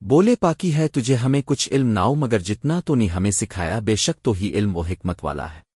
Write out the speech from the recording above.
بولے پاکی ہے تجھے ہمیں کچھ علم ناؤ مگر جتنا تو نہیں ہمیں سکھایا، بے شک تو ہی علم و حکمت والا ہے۔